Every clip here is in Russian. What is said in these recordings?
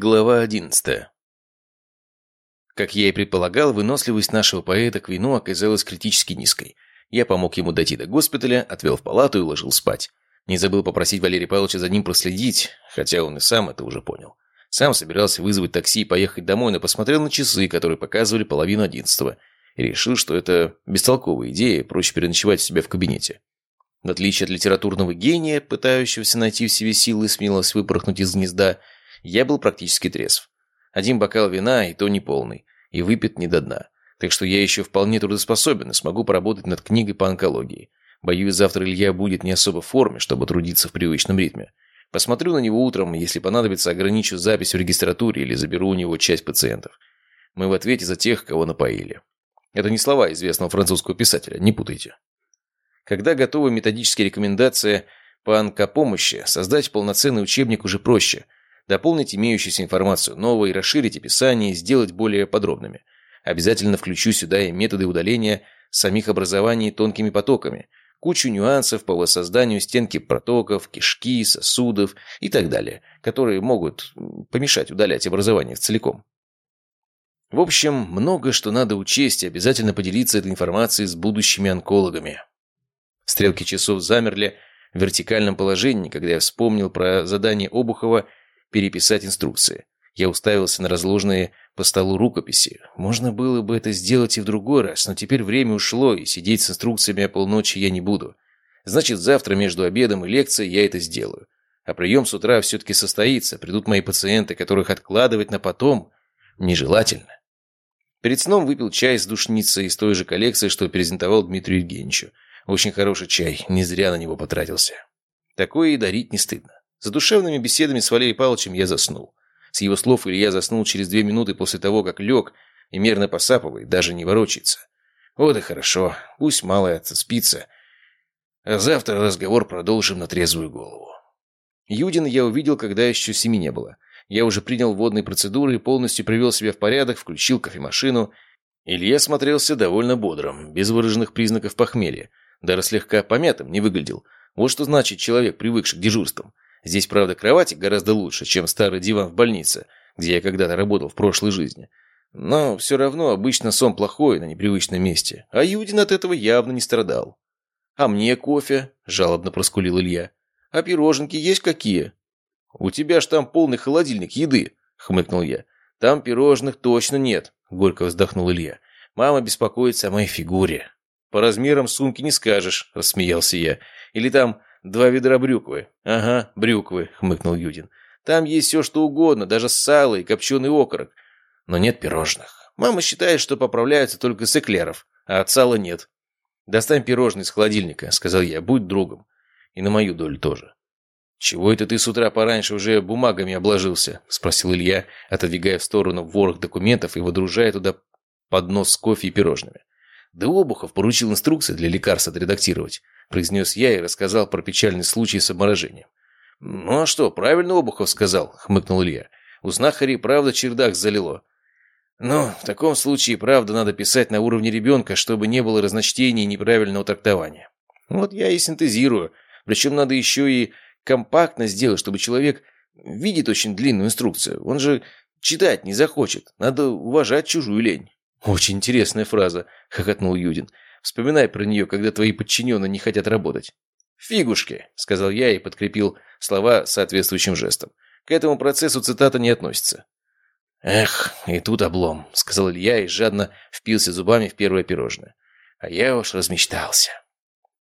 Глава одиннадцатая. Как я и предполагал, выносливость нашего поэта к вину оказалась критически низкой. Я помог ему дойти до госпиталя, отвел в палату и уложил спать. Не забыл попросить Валерия Павловича за ним проследить, хотя он и сам это уже понял. Сам собирался вызвать такси и поехать домой, но посмотрел на часы, которые показывали половину одиннадцатого, решил, что это бестолковая идея, проще переночевать у себя в кабинете. В отличие от литературного гения, пытающегося найти в себе силы и смелость выпорхнуть из гнезда, я был практически трезв. Один бокал вина, и то не полный, и выпит не до дна. Так что я еще вполне трудоспособен и смогу поработать над книгой по онкологии. Боюсь, завтра Илья будет не особо в форме, чтобы трудиться в привычном ритме. Посмотрю на него утром, если понадобится, ограничу запись в регистратуре или заберу у него часть пациентов. Мы в ответе за тех, кого напоили. Это не слова известного французского писателя, не путайте. Когда готовы методические рекомендации по онкопомощи, создать полноценный учебник уже проще – дополнить имеющуюся информацию новой, расширить описание сделать более подробными. Обязательно включу сюда и методы удаления самих образований тонкими потоками, кучу нюансов по воссозданию стенки протоков, кишки, сосудов и так далее, которые могут помешать удалять образование целиком. В общем, много что надо учесть и обязательно поделиться этой информацией с будущими онкологами. Стрелки часов замерли в вертикальном положении, когда я вспомнил про задание Обухова переписать инструкции. Я уставился на разложенные по столу рукописи. Можно было бы это сделать и в другой раз, но теперь время ушло, и сидеть с инструкциями о полночи я не буду. Значит, завтра между обедом и лекцией я это сделаю. А прием с утра все-таки состоится. Придут мои пациенты, которых откладывать на потом нежелательно. Перед сном выпил чай с душницей из той же коллекции, что презентовал Дмитрию Евгеньевичу. Очень хороший чай, не зря на него потратился. Такое и дарить не стыдно. За душевными беседами с Валерием Павловичем я заснул. С его слов Илья заснул через две минуты после того, как лег и мерно посапывает, даже не ворочается. Вот и хорошо, пусть малая спится. А завтра разговор продолжим на трезвую голову. Юдин я увидел, когда еще семи не было. Я уже принял водные процедуры и полностью привел себя в порядок, включил кофемашину. Илья смотрелся довольно бодрым, без выраженных признаков похмелья. Даже слегка помятым не выглядел. Вот что значит человек, привыкший к дежурствам. Здесь, правда, кровати гораздо лучше, чем старый диван в больнице, где я когда-то работал в прошлой жизни. Но все равно обычно сон плохой на непривычном месте, а Юдин от этого явно не страдал. «А мне кофе?» – жалобно проскулил Илья. «А пироженки есть какие?» «У тебя ж там полный холодильник еды», – хмыкнул я. «Там пирожных точно нет», – горько вздохнул Илья. «Мама беспокоится о моей фигуре». «По размерам сумки не скажешь», – рассмеялся я. «Или там «Два ведра брюквы». «Ага, брюквы», — хмыкнул Юдин. «Там есть все, что угодно, даже сало и копченый окорок. Но нет пирожных. Мама считает, что поправляются только с эклеров, а от сала нет». «Достань пирожные из холодильника», — сказал я, — «будь другом. И на мою долю тоже». «Чего это ты с утра пораньше уже бумагами обложился?» – спросил Илья, отодвигая в сторону ворох документов и водружая туда поднос с кофе и пирожными. Да Обухов поручил инструкции для лекарств отредактировать. – произнес я и рассказал про печальный случай с обморожением. «Ну а что, правильно Обухов сказал», – хмыкнул Илья. «У знахарей правда чердак залило». «Ну, в таком случае правда надо писать на уровне ребенка, чтобы не было разночтений и неправильного трактования. Вот я и синтезирую. Причем надо еще и компактно сделать, чтобы человек видит очень длинную инструкцию. Он же читать не захочет. Надо уважать чужую лень». «Очень интересная фраза», – хохотнул Юдин. Вспоминай про нее, когда твои подчиненные не хотят работать». «Фигушки», — сказал я и подкрепил слова соответствующим жестом. К этому процессу цитата не относится. «Эх, и тут облом», — сказал Илья и жадно впился зубами в первое пирожное. «А я уж размечтался».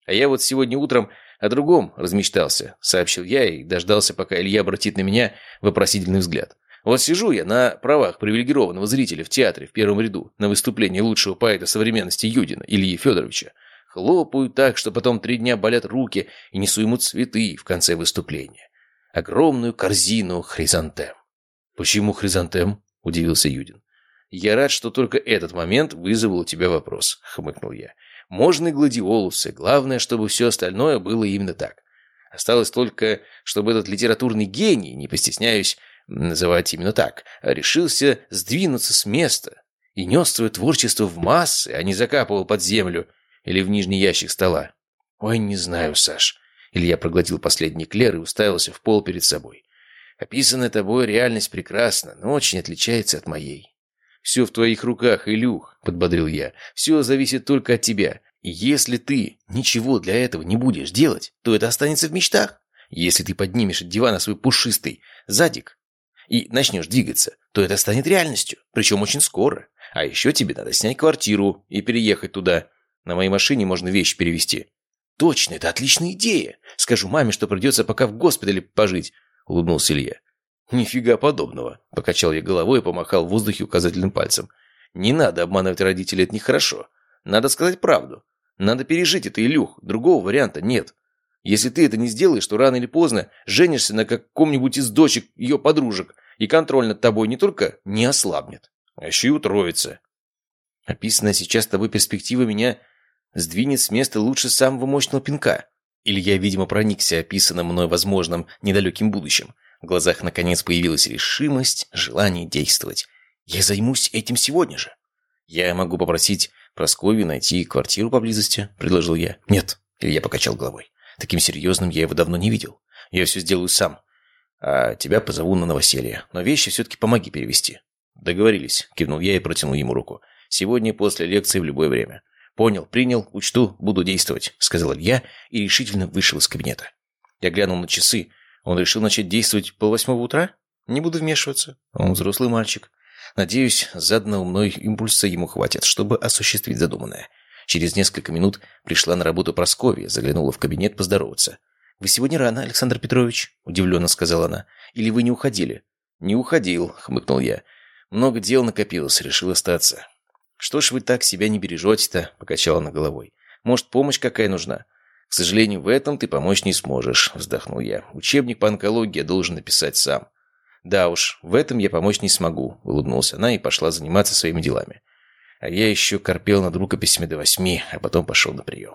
«А я вот сегодня утром о другом размечтался», — сообщил я и дождался, пока Илья обратит на меня вопросительный взгляд. Вот сижу я на правах привилегированного зрителя в театре в первом ряду на выступлении лучшего поэта современности Юдина, Ильи Федоровича. Хлопаю так, что потом три дня болят руки и несу ему цветы в конце выступления. Огромную корзину хризантем. «Почему хризантем?» – удивился Юдин. «Я рад, что только этот момент вызвал у тебя вопрос», – хмыкнул я. «Можно и гладиолусы, главное, чтобы все остальное было именно так. Осталось только, чтобы этот литературный гений, не постесняюсь, называть именно так, решился сдвинуться с места и нес свое творчество в массы, а не закапывал под землю или в нижний ящик стола. «Ой, не знаю, Саш». Илья проглотил последний клер и уставился в пол перед собой. Описанная тобой реальность прекрасна, но очень отличается от моей. «Все в твоих руках, Илюх», — подбодрил я. «Все зависит только от тебя. И если ты ничего для этого не будешь делать, то это останется в мечтах. Если ты поднимешь от дивана свой пушистый задик и начнешь двигаться, то это станет реальностью, причем очень скоро. А еще тебе надо снять квартиру и переехать туда. На моей машине можно вещи перевезти». «Точно, это отличная идея. Скажу маме, что придется пока в госпитале пожить», — улыбнулся Илья. «Нифига подобного», — покачал я головой и помахал в воздухе указательным пальцем. «Не надо обманывать родителей, это нехорошо. Надо сказать правду. Надо пережить это, Илюх, другого варианта нет. Если ты это не сделаешь, то рано или поздно женишься на каком-нибудь из дочек ее подружек, и контроль над тобой не только не ослабнет, а еще и утроится. Описанная сейчас тобой перспектива меня сдвинет с места лучше самого мощного пинка. Или я, видимо, проникся описанным мной возможным недалеким будущим. В глазах, наконец, появилась решимость, желание действовать. Я займусь этим сегодня же. Я могу попросить Прасковью найти квартиру поблизости, предложил я. Нет, я покачал головой. Таким серьезным я его давно не видел. Я все сделаю сам. А тебя позову на новоселье. Но вещи все-таки помоги перевести. Договорились, кивнул я и протянул ему руку. Сегодня после лекции в любое время. «Понял, принял, учту, буду действовать», — сказал Илья и решительно вышел из кабинета. Я глянул на часы. Он решил начать действовать полвосьмого утра? Не буду вмешиваться. Он взрослый мальчик. Надеюсь, заданного мной импульса ему хватит, чтобы осуществить задуманное. Через несколько минут пришла на работу Прасковья, заглянула в кабинет поздороваться. «Вы сегодня рано, Александр Петрович», — удивленно сказала она. «Или вы не уходили?» «Не уходил», — хмыкнул я. «Много дел накопилось, решил остаться». «Что ж вы так себя не бережете-то?» — покачала она головой. «Может, помощь какая нужна?» «К сожалению, в этом ты помочь не сможешь», — вздохнул я. «Учебник по онкологии я должен написать сам». «Да уж, в этом я помочь не смогу», — улыбнулась она и пошла заниматься своими делами. А я еще корпел над рукописями до восьми, а потом пошел на прием.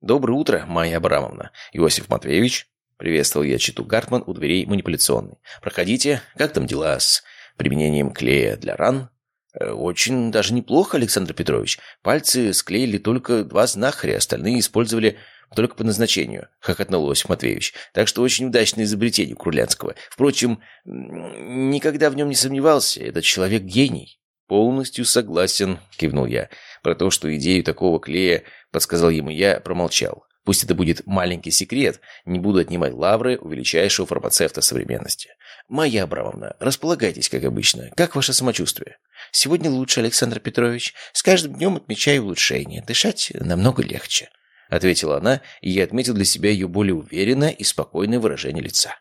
«Доброе утро, Майя Абрамовна. Иосиф Матвеевич?» Приветствовал я Читу Гартман у дверей манипуляционной. «Проходите. Как там дела с применением клея для ран?» Э, «Очень даже неплохо, Александр Петрович. Пальцы склеили только два знахаря, остальные использовали только по назначению», — хохотнул Осип Матвеевич. «Так что очень удачное изобретение Курлянского. Впрочем, никогда в нем не сомневался. Этот человек гений». «Полностью согласен», — кивнул я. Про то, что идею такого клея подсказал ему я, промолчал. Пусть это будет маленький секрет, не буду отнимать лавры у величайшего фармацевта современности. Майя Абрамовна, располагайтесь, как обычно. Как ваше самочувствие? Сегодня лучше, Александр Петрович. С каждым днем отмечаю улучшение. Дышать намного легче. Ответила она, и я отметил для себя ее более уверенное и спокойное выражение лица.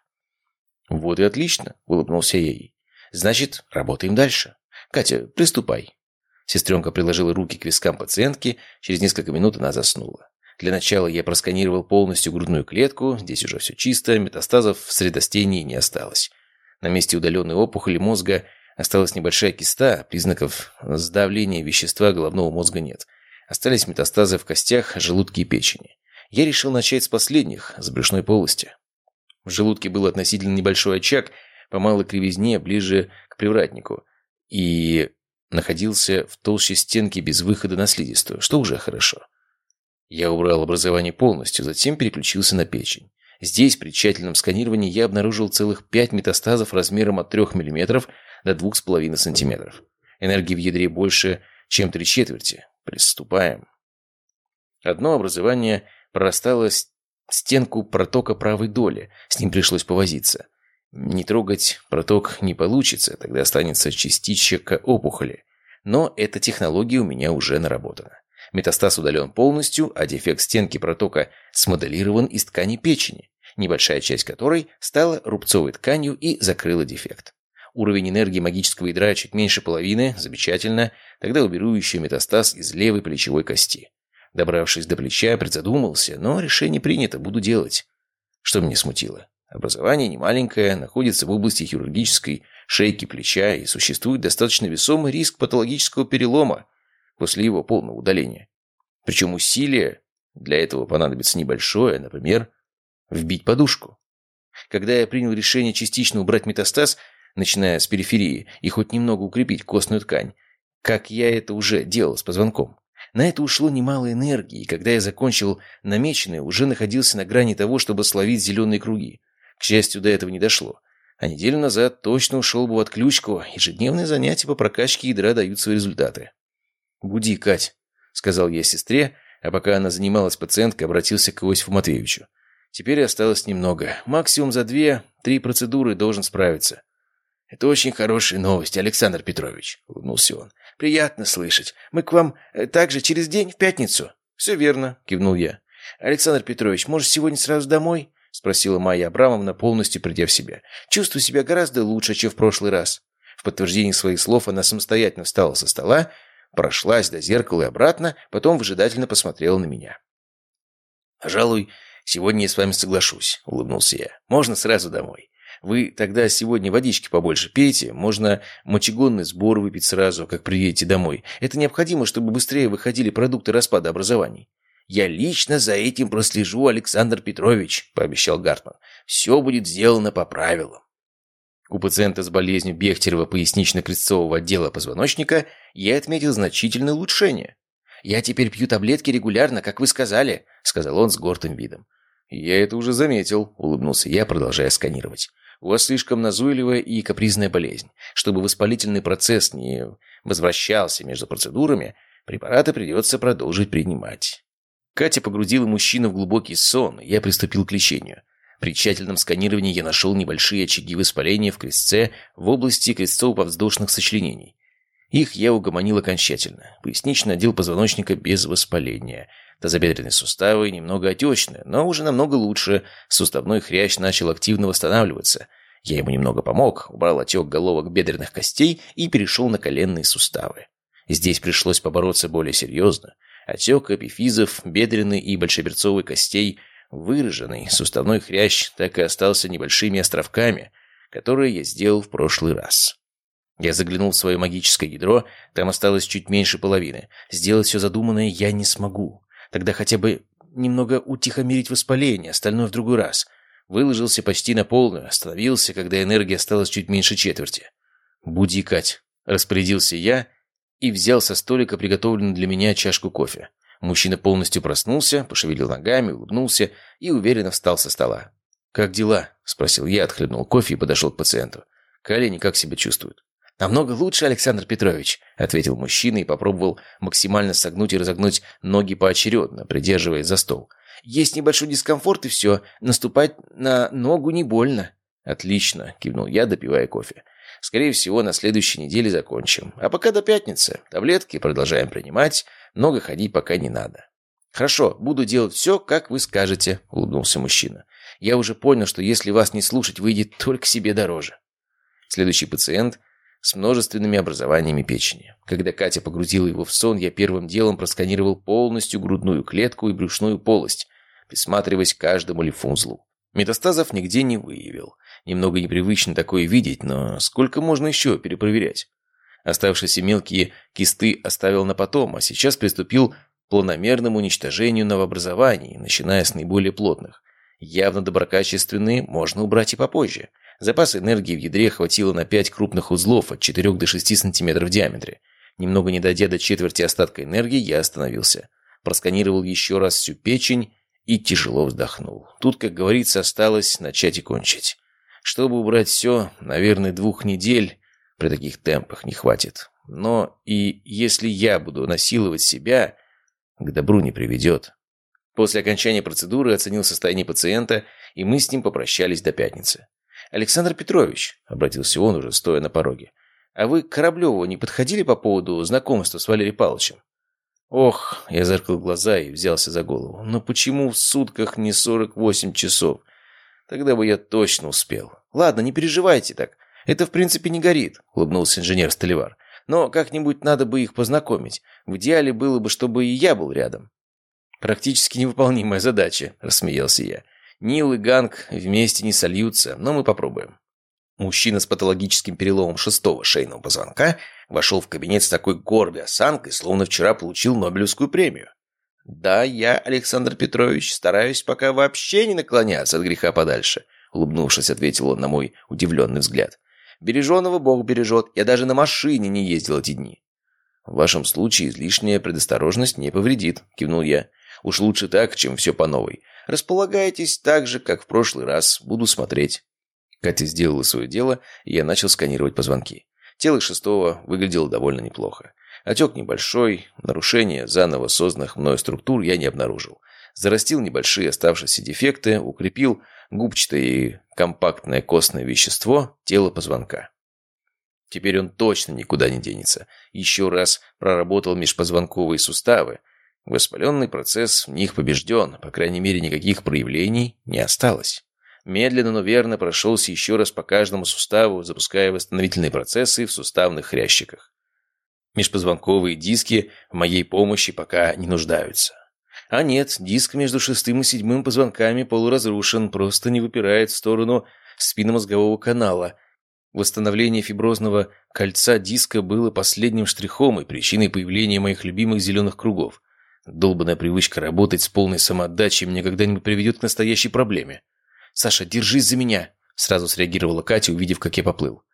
«Вот и отлично», — улыбнулся я ей. «Значит, работаем дальше. Катя, приступай». Сестренка приложила руки к вискам пациентки, через несколько минут она заснула. Для начала я просканировал полностью грудную клетку, здесь уже все чисто, метастазов в средостении не осталось. На месте удаленной опухоли мозга осталась небольшая киста, признаков сдавления вещества головного мозга нет. Остались метастазы в костях, желудке и печени. Я решил начать с последних, с брюшной полости. В желудке был относительно небольшой очаг, по малой кривизне, ближе к привратнику, и находился в толще стенки без выхода на слизистую, что уже хорошо. Я убрал образование полностью, затем переключился на печень. Здесь, при тщательном сканировании, я обнаружил целых пять метастазов размером от 3 мм до 2,5 см. Энергии в ядре больше, чем три четверти. Приступаем. Одно образование прорастало стенку протока правой доли, с ним пришлось повозиться. Не трогать проток не получится, тогда останется частичка опухоли. Но эта технология у меня уже наработана. Метастаз удален полностью, а дефект стенки протока смоделирован из ткани печени, небольшая часть которой стала рубцовой тканью и закрыла дефект. Уровень энергии магического ядра чуть меньше половины, замечательно, тогда уберу еще метастаз из левой плечевой кости. Добравшись до плеча, призадумался, но решение принято, буду делать. Что меня смутило? Образование немаленькое, находится в области хирургической шейки плеча и существует достаточно весомый риск патологического перелома, после его полного удаления. Причем усилие для этого понадобится небольшое, например, вбить подушку. Когда я принял решение частично убрать метастаз, начиная с периферии, и хоть немного укрепить костную ткань, как я это уже делал с позвонком, на это ушло немало энергии, и когда я закончил намеченное, уже находился на грани того, чтобы словить зеленые круги. К счастью, до этого не дошло. А неделю назад точно ушел бы в отключку. Ежедневные занятия по прокачке ядра дают свои результаты. «Буди, Кать», — сказал я сестре, а пока она занималась пациенткой, обратился к Иосифу Матвеевичу. «Теперь осталось немного. Максимум за две-три процедуры должен справиться». «Это очень хорошая новость, Александр Петрович», — улыбнулся он. «Приятно слышать. Мы к вам э, также через день, в пятницу?» «Все верно», — кивнул я. «Александр Петрович, может, сегодня сразу домой?» — спросила Майя Абрамовна, полностью придя в себя. «Чувствую себя гораздо лучше, чем в прошлый раз». В подтверждение своих слов она самостоятельно встала со стола, прошлась до зеркала и обратно, потом выжидательно посмотрела на меня. «Пожалуй, сегодня я с вами соглашусь», — улыбнулся я. «Можно сразу домой. Вы тогда сегодня водички побольше пейте, можно мочегонный сбор выпить сразу, как приедете домой. Это необходимо, чтобы быстрее выходили продукты распада образований». «Я лично за этим прослежу, Александр Петрович», — пообещал Гартман. «Все будет сделано по правилам». У пациента с болезнью Бехтерева пояснично-крестцового отдела позвоночника я отметил значительное улучшение. «Я теперь пью таблетки регулярно, как вы сказали», — сказал он с гордым видом. «Я это уже заметил», — улыбнулся я, продолжая сканировать. «У вас слишком назойливая и капризная болезнь. Чтобы воспалительный процесс не возвращался между процедурами, препараты придется продолжить принимать». Катя погрузила мужчину в глубокий сон, я приступил к лечению. При тщательном сканировании я нашел небольшие очаги воспаления в крестце в области крестцово-подвздошных сочленений. Их я угомонил окончательно. Поясничный отдел позвоночника без воспаления. Тазобедренные суставы немного отечные, но уже намного лучше. Суставной хрящ начал активно восстанавливаться. Я ему немного помог, убрал отек головок бедренных костей и перешел на коленные суставы. Здесь пришлось побороться более серьезно. Отек эпифизов, бедренной и большеберцовой костей – Выраженный суставной хрящ так и остался небольшими островками, которые я сделал в прошлый раз. Я заглянул в свое магическое ядро, там осталось чуть меньше половины. Сделать все задуманное я не смогу. Тогда хотя бы немного утихомирить воспаление, остальное в другой раз. Выложился почти на полную, остановился, когда энергии осталось чуть меньше четверти. «Буди, Кать», — распорядился я и взял со столика приготовленную для меня чашку кофе. Мужчина полностью проснулся, пошевелил ногами, улыбнулся и уверенно встал со стола. «Как дела?» – спросил я, отхлебнул кофе и подошел к пациенту. «Колени как себя чувствуют?» «Намного лучше, Александр Петрович», — ответил мужчина и попробовал максимально согнуть и разогнуть ноги поочередно, придерживаясь за стол. «Есть небольшой дискомфорт и все. Наступать на ногу не больно». «Отлично», — кивнул я, допивая кофе. «Скорее всего, на следующей неделе закончим. А пока до пятницы. Таблетки продолжаем принимать. Много ходить пока не надо». «Хорошо, буду делать все, как вы скажете», — улыбнулся мужчина. «Я уже понял, что если вас не слушать, выйдет только себе дороже». Следующий пациент с множественными образованиями печени. Когда Катя погрузила его в сон, я первым делом просканировал полностью грудную клетку и брюшную полость, присматриваясь к каждому лимфоузлу. Метастазов нигде не выявил. Немного непривычно такое видеть, но сколько можно еще перепроверять? Оставшиеся мелкие кисты оставил на потом, а сейчас приступил к планомерному уничтожению новообразований, начиная с наиболее плотных. Явно доброкачественные можно убрать и попозже. Запас энергии в ядре хватило на 5 крупных узлов от 4 до 6 см в диаметре. Немного не дойдя до четверти остатка энергии, я остановился. Просканировал еще раз всю печень и тяжело вздохнул. Тут, как говорится, осталось начать и кончить. Чтобы убрать все, наверное, двух недель при таких темпах не хватит. Но и если я буду насиловать себя, к добру не приведет. После окончания процедуры оценил состояние пациента, и мы с ним попрощались до пятницы. «Александр Петрович», — обратился он уже стоя на пороге, «а вы к Кораблеву не подходили по поводу знакомства с Валерием Павловичем?» Ох, я зеркал глаза и взялся за голову. Но почему в сутках не 48 часов? Тогда бы я точно успел. Ладно, не переживайте так. Это в принципе не горит, улыбнулся инженер-столевар. Но как-нибудь надо бы их познакомить. В идеале было бы, чтобы и я был рядом. Практически невыполнимая задача, рассмеялся я. Нил и Ганг вместе не сольются, но мы попробуем. Мужчина с патологическим переломом шестого шейного позвонка вошел в кабинет с такой гордой осанкой, словно вчера получил Нобелевскую премию. «Да, я, Александр Петрович, стараюсь пока вообще не наклоняться от греха подальше», улыбнувшись, ответил он на мой удивленный взгляд. «Береженого Бог бережет, я даже на машине не ездил эти дни». «В вашем случае излишняя предосторожность не повредит», кивнул я. «Уж лучше так, чем все по новой. Располагайтесь так же, как в прошлый раз, буду смотреть». Катя сделала свое дело, и я начал сканировать позвонки. Тело шестого выглядело довольно неплохо. Отек небольшой, нарушения заново созданных мной структур я не обнаружил. Зарастил небольшие оставшиеся дефекты, укрепил губчатое и компактное костное вещество тела позвонка. Теперь он точно никуда не денется. Еще раз проработал межпозвонковые суставы. Воспаленный процесс в них побежден, по крайней мере, никаких проявлений не осталось. Медленно, но верно прошелся еще раз по каждому суставу, запуская восстановительные процессы в суставных хрящиках. Межпозвонковые диски в моей помощи пока не нуждаются. А нет, диск между шестым и седьмым позвонками полуразрушен, просто не выпирает в сторону спинномозгового канала. Восстановление фиброзного кольца диска было последним штрихом и причиной появления моих любимых зеленых кругов. Долбанная привычка работать с полной самоотдачей мне когда-нибудь приведет к настоящей проблеме. «Саша, держись за меня!» Сразу среагировала Катя, увидев, как я поплыл.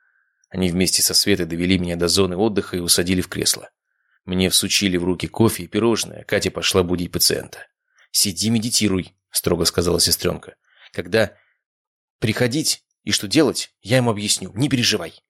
Они вместе со Светой довели меня до зоны отдыха и усадили в кресло. Мне всучили в руки кофе и пирожное, Катя пошла будить пациента. «Сиди, медитируй», — строго сказала сестренка. «Когда приходить и что делать, я ему объясню, не переживай».